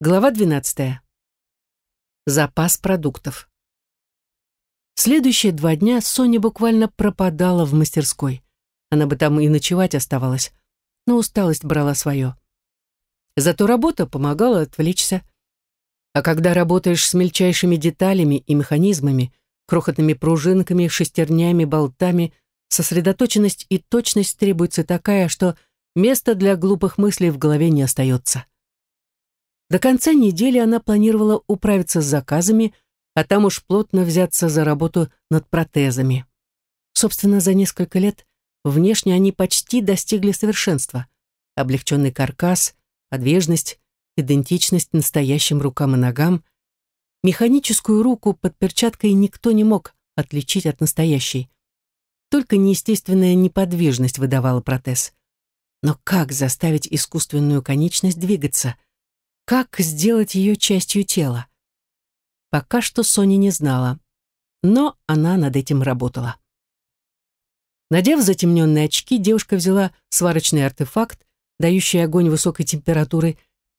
Глава 12. Запас продуктов. Следующие два дня Соня буквально пропадала в мастерской. Она бы там и ночевать оставалась, но усталость брала свое. Зато работа помогала отвлечься. А когда работаешь с мельчайшими деталями и механизмами, крохотными пружинками, шестернями, болтами, сосредоточенность и точность требуется такая, что места для глупых мыслей в голове не остается. До конца недели она планировала управиться с заказами, а там уж плотно взяться за работу над протезами. Собственно, за несколько лет внешне они почти достигли совершенства. Облегченный каркас, подвижность, идентичность настоящим рукам и ногам. Механическую руку под перчаткой никто не мог отличить от настоящей. Только неестественная неподвижность выдавала протез. Но как заставить искусственную конечность двигаться? Как сделать ее частью тела? Пока что Соня не знала, но она над этим работала. Надев затемненные очки, девушка взяла сварочный артефакт, дающий огонь высокой температуры,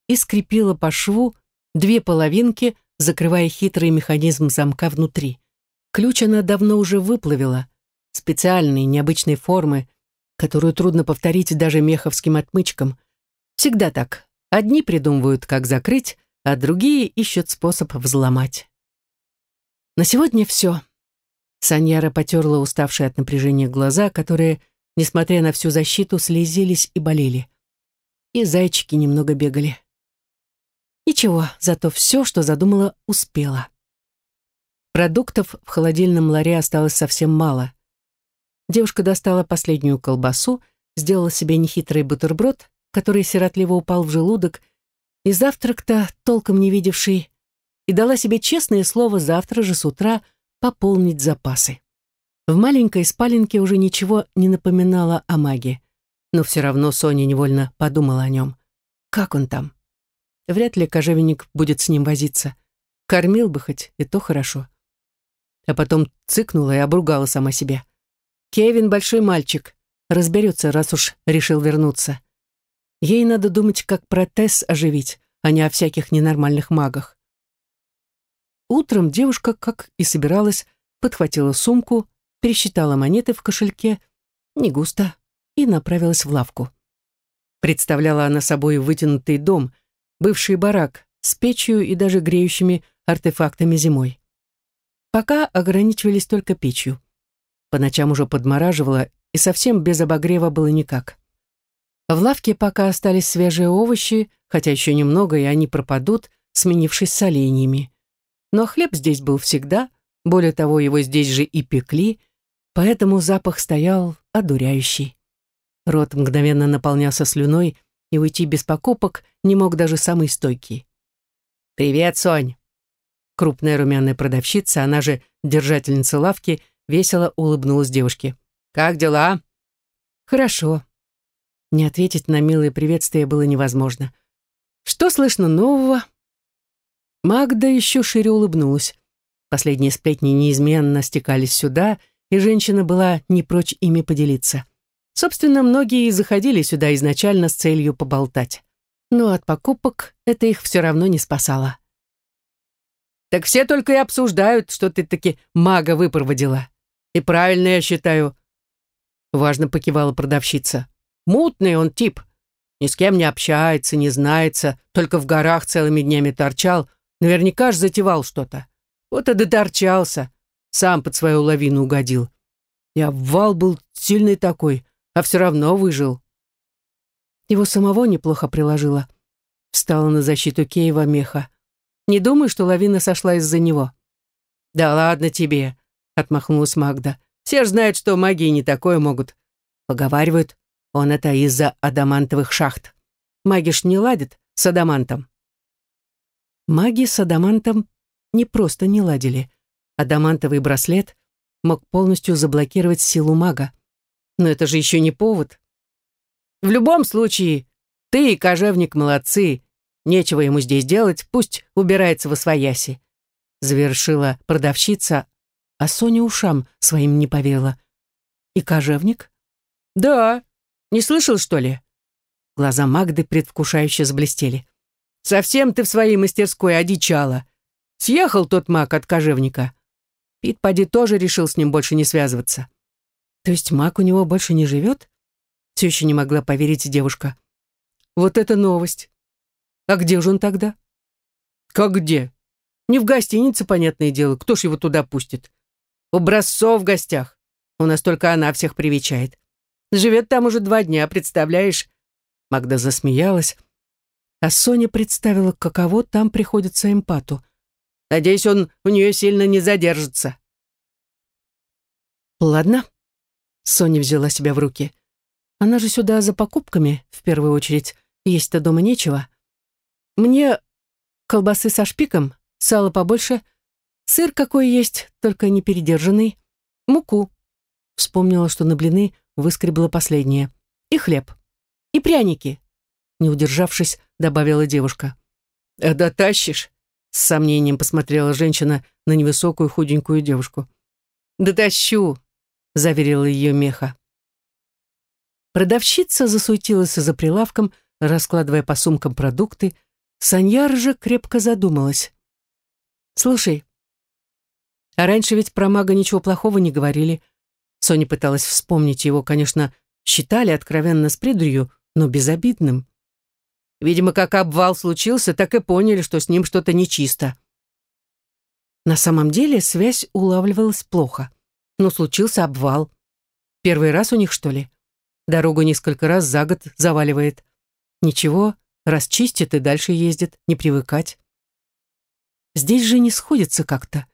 и скрепила по шву две половинки, закрывая хитрый механизм замка внутри. Ключ она давно уже выплавила, специальной, необычной формы, которую трудно повторить даже меховским отмычкам. Всегда так, Одни придумывают, как закрыть, а другие ищут способ взломать. На сегодня все. Саньяра потерла уставшие от напряжения глаза, которые, несмотря на всю защиту, слезились и болели. И зайчики немного бегали. Ничего, зато все, что задумала, успела. Продуктов в холодильном ларе осталось совсем мало. Девушка достала последнюю колбасу, сделала себе нехитрый бутерброд который сиротливо упал в желудок, и завтрак-то толком не видевший, и дала себе честное слово завтра же с утра пополнить запасы. В маленькой спаленке уже ничего не напоминало о маге, но все равно Соня невольно подумала о нем. Как он там? Вряд ли кожевенник будет с ним возиться. Кормил бы хоть, и то хорошо. А потом цыкнула и обругала сама себя. Кевин большой мальчик, разберется, раз уж решил вернуться. Ей надо думать, как протез оживить, а не о всяких ненормальных магах. Утром девушка, как и собиралась, подхватила сумку, пересчитала монеты в кошельке, не густо, и направилась в лавку. Представляла она собой вытянутый дом, бывший барак с печью и даже греющими артефактами зимой. Пока ограничивались только печью. По ночам уже подмораживала, и совсем без обогрева было никак. В лавке пока остались свежие овощи, хотя еще немного, и они пропадут, сменившись соленьями. Но хлеб здесь был всегда, более того, его здесь же и пекли, поэтому запах стоял одуряющий. Рот мгновенно наполнялся слюной, и уйти без покупок не мог даже самый стойкий. «Привет, Сонь!» Крупная румяная продавщица, она же держательница лавки, весело улыбнулась девушке. «Как дела?» «Хорошо», не ответить на милое приветствие было невозможно. «Что слышно нового?» Магда еще шире улыбнулась. Последние сплетни неизменно стекались сюда, и женщина была не прочь ими поделиться. Собственно, многие и заходили сюда изначально с целью поболтать. Но от покупок это их все равно не спасало. «Так все только и обсуждают, что ты таки мага выпроводила. И правильно, я считаю». Важно покивала продавщица. Мутный он тип. Ни с кем не общается, не знается, только в горах целыми днями торчал. Наверняка ж затевал что-то. Вот и доторчался. Сам под свою лавину угодил. И обвал был сильный такой, а все равно выжил. Его самого неплохо приложило. Встала на защиту Киева меха. Не думаю, что лавина сошла из-за него. «Да ладно тебе», — отмахнулась Магда. «Все ж знают, что магии не такое могут. Поговаривают, он это из-за адамантовых шахт. Маги ж не ладят с адамантом. Маги с адамантом не просто не ладили. Адамантовый браслет мог полностью заблокировать силу мага. Но это же еще не повод. В любом случае, ты и кожевник молодцы. Нечего ему здесь делать, пусть убирается во свояси. Завершила продавщица, а Соня ушам своим не поверила. И кожевник? Да, не слышал, что ли?» Глаза Магды предвкушающе заблестели. Совсем ты в своей мастерской одичала. Съехал тот маг от кожевника. Пит Пади тоже решил с ним больше не связываться. То есть маг у него больше не живет? Все еще не могла поверить девушка. Вот это новость. А где же он тогда? Как где? Не в гостинице, понятное дело. Кто ж его туда пустит? У Брассо в гостях. У нас только она всех привечает. Живет там уже два дня, представляешь? Магда засмеялась, а Соня представила, каково там приходится эмпату. Надеюсь, он у нее сильно не задержится. Ладно. Соня взяла себя в руки. Она же сюда за покупками, в первую очередь. Есть-то дома нечего. Мне колбасы со шпиком, сало побольше, сыр какой есть, только не передержанный, муку. Вспомнила, что на блины выскребла последнее. И хлеб. И пряники. Не удержавшись, добавила девушка. «А дотащишь?» С сомнением посмотрела женщина на невысокую худенькую девушку. «Дотащу», — заверила ее меха. Продавщица засуетилась за прилавком, раскладывая по сумкам продукты. Саньяр же крепко задумалась. «Слушай, а раньше ведь про мага ничего плохого не говорили». Соня пыталась вспомнить его, конечно, считали откровенно с придурью, но безобидным. Видимо, как обвал случился, так и поняли, что с ним что-то нечисто. На самом деле связь улавливалась плохо. Но случился обвал. Первый раз у них, что ли? Дорогу несколько раз за год заваливает. Ничего, расчистит и дальше ездит, не привыкать. Здесь же не сходится как-то.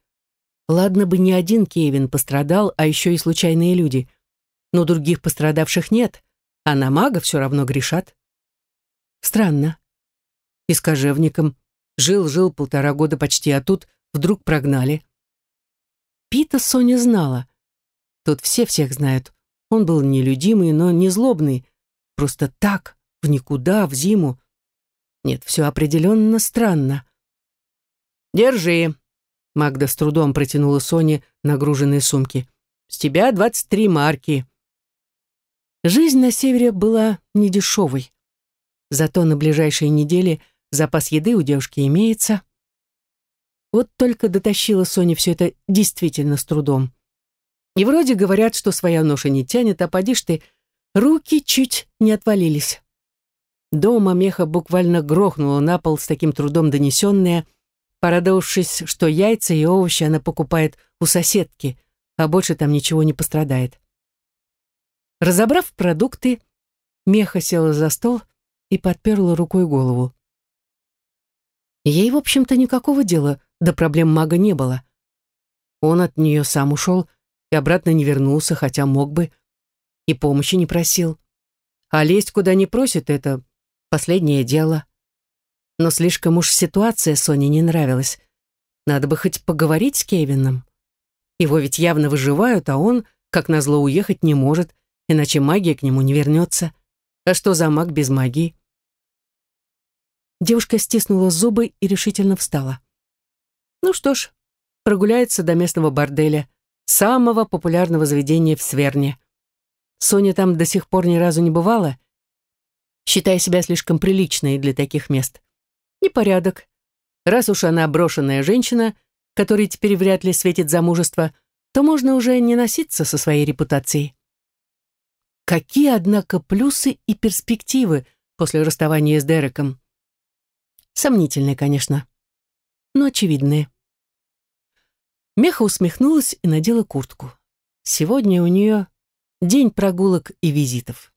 Ладно бы не один Кевин пострадал, а еще и случайные люди. Но других пострадавших нет, а на мага все равно грешат. Странно. И с кожевником. Жил-жил полтора года почти, а тут вдруг прогнали. Пита Соня знала. Тут все всех знают. Он был нелюдимый, но не злобный. Просто так, в никуда, в зиму. Нет, все определенно странно. «Держи», — Магда с трудом протянула Соне нагруженные сумки. «С тебя двадцать три марки». Жизнь на севере была недешевой. Зато на ближайшие недели запас еды у девушки имеется. Вот только дотащила Соня все это действительно с трудом. И вроде говорят, что своя ноша не тянет, а поди ты, руки чуть не отвалились. Дома меха буквально грохнула на пол с таким трудом донесенная, порадовавшись, что яйца и овощи она покупает у соседки, а больше там ничего не пострадает. Разобрав продукты, меха села за стол и подперла рукой голову. Ей, в общем-то, никакого дела до проблем мага не было. Он от нее сам ушел и обратно не вернулся, хотя мог бы, и помощи не просил. А лезть куда не просит — это последнее дело. Но слишком уж ситуация Соне не нравилась. Надо бы хоть поговорить с Кевином. Его ведь явно выживают, а он, как назло, уехать не может, иначе магия к нему не вернется. А что за маг без магии? Девушка стиснула зубы и решительно встала. Ну что ж, прогуляется до местного борделя, самого популярного заведения в Сверне. Соня там до сих пор ни разу не бывала, считая себя слишком приличной для таких мест. Непорядок. Раз уж она брошенная женщина, которой теперь вряд ли светит замужество, то можно уже не носиться со своей репутацией. Какие, однако, плюсы и перспективы после расставания с Дереком? Сомнительные, конечно, но очевидные. Меха усмехнулась и надела куртку. Сегодня у нее день прогулок и визитов.